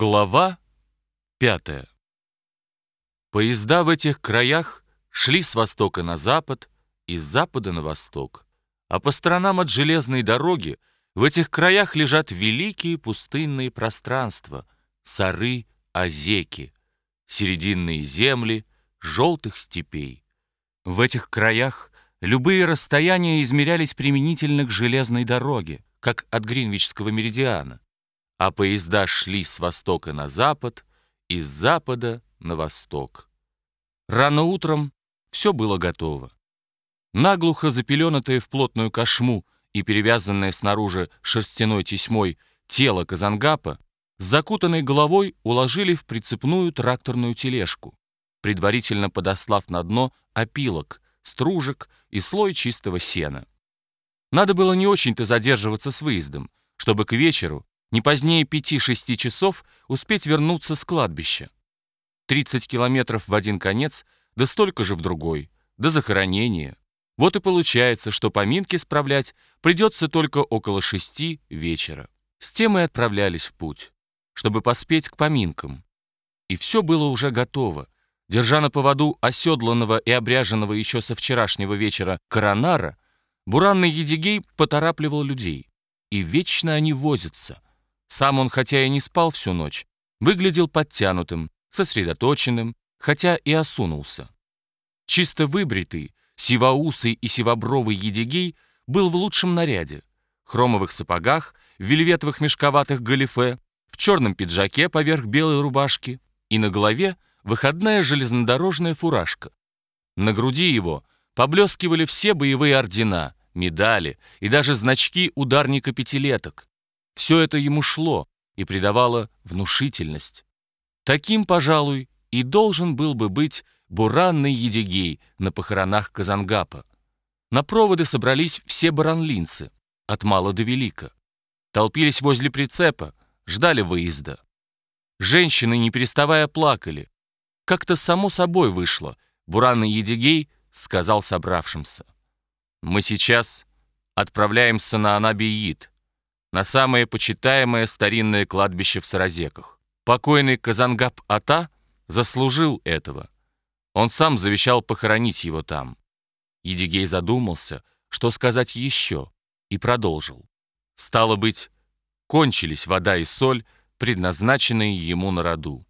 Глава пятая. Поезда в этих краях шли с востока на запад и с запада на восток, а по сторонам от железной дороги в этих краях лежат великие пустынные пространства, сары, озеки, серединные земли, желтых степей. В этих краях любые расстояния измерялись применительно к железной дороге, как от Гринвичского меридиана а поезда шли с востока на запад и с запада на восток. Рано утром все было готово. Наглухо запеленатое в плотную кошму и перевязанное снаружи шерстяной тесьмой тело Казангапа с закутанной головой уложили в прицепную тракторную тележку, предварительно подослав на дно опилок, стружек и слой чистого сена. Надо было не очень-то задерживаться с выездом, чтобы к вечеру не позднее пяти-шести часов успеть вернуться с кладбища. 30 километров в один конец, да столько же в другой, до захоронения. Вот и получается, что поминки справлять придется только около шести вечера. С тем и отправлялись в путь, чтобы поспеть к поминкам. И все было уже готово. Держа на поводу оседланного и обряженного еще со вчерашнего вечера коронара, буранный Едигей поторапливал людей. И вечно они возятся — сам он, хотя и не спал всю ночь, выглядел подтянутым, сосредоточенным, хотя и осунулся. Чисто выбритый, сивоусый и сивобровый едигей был в лучшем наряде, хромовых сапогах, в вельветовых мешковатых галифе, в черном пиджаке поверх белой рубашки и на голове выходная железнодорожная фуражка. На груди его поблескивали все боевые ордена, медали и даже значки ударника пятилеток, все это ему шло и придавало внушительность. Таким, пожалуй, и должен был бы быть буранный Едигей на похоронах Казангапа. На проводы собрались все баранлинцы, от мала до велика. Толпились возле прицепа, ждали выезда. Женщины, не переставая, плакали. Как-то само собой вышло. Буранный Едигей сказал собравшимся. «Мы сейчас отправляемся на Анабиит на самое почитаемое старинное кладбище в Саразеках. Покойный Казангаб-Ата заслужил этого. Он сам завещал похоронить его там. Едигей задумался, что сказать еще, и продолжил. Стало быть, кончились вода и соль, предназначенные ему на роду.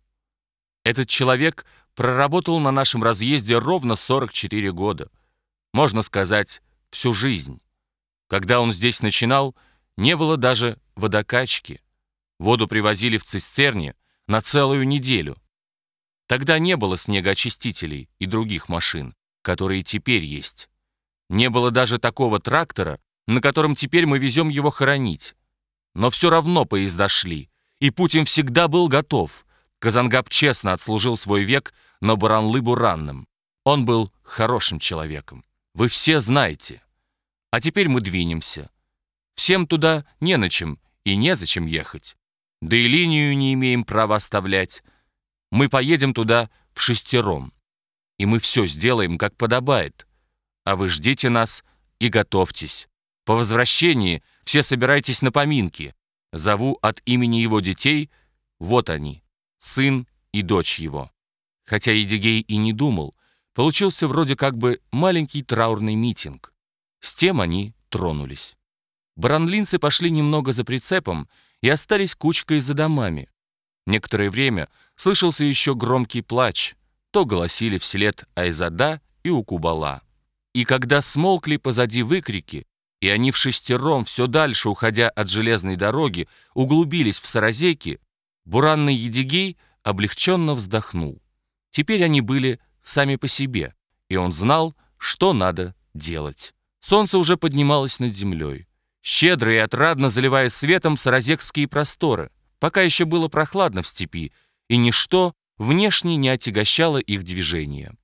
Этот человек проработал на нашем разъезде ровно 44 года. Можно сказать, всю жизнь. Когда он здесь начинал — не было даже водокачки. Воду привозили в цистерне на целую неделю. Тогда не было снегоочистителей и других машин, которые теперь есть. Не было даже такого трактора, на котором теперь мы везем его хоронить. Но все равно поезда шли, и Путин всегда был готов. Казангаб честно отслужил свой век, но Буранлы-Буранным. Он был хорошим человеком. Вы все знаете. А теперь мы двинемся. Всем туда не на чем и незачем ехать. Да и линию не имеем права оставлять. Мы поедем туда в шестером. И мы все сделаем, как подобает. А вы ждите нас и готовьтесь. По возвращении все собирайтесь на поминки. Зову от имени его детей, вот они, сын и дочь его. Хотя Едигей и не думал, получился вроде как бы маленький траурный митинг. С тем они тронулись. Баранлинцы пошли немного за прицепом и остались кучкой за домами. Некоторое время слышался еще громкий плач, то голосили вслед Айзада и Укубала. И когда смолкли позади выкрики, и они в шестером, все дальше уходя от железной дороги, углубились в Саразеки, буранный Едигей облегченно вздохнул. Теперь они были сами по себе, и он знал, что надо делать. Солнце уже поднималось над землей щедро и отрадно заливая светом саразекские просторы. Пока еще было прохладно в степи, и ничто внешне не отягощало их движение.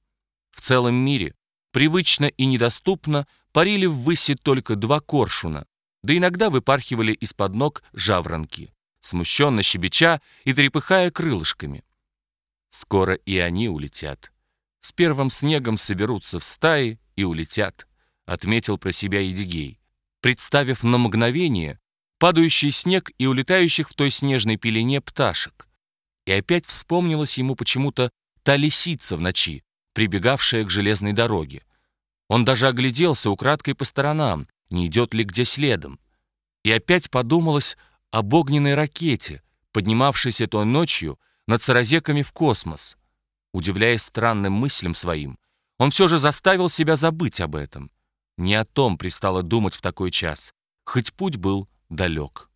В целом мире привычно и недоступно парили ввыси только два коршуна, да иногда выпархивали из-под ног жаворонки, смущенно щебеча и трепыхая крылышками. Скоро и они улетят. С первым снегом соберутся в стаи и улетят, отметил про себя Едигей представив на мгновение падающий снег и улетающих в той снежной пелене пташек. И опять вспомнилась ему почему-то та лисица в ночи, прибегавшая к железной дороге. Он даже огляделся украдкой по сторонам, не идет ли где следом. И опять подумалось об огненной ракете, поднимавшейся той ночью над саразеками в космос. Удивляясь странным мыслям своим, он все же заставил себя забыть об этом. Не о том пристало думать в такой час, хоть путь был далек.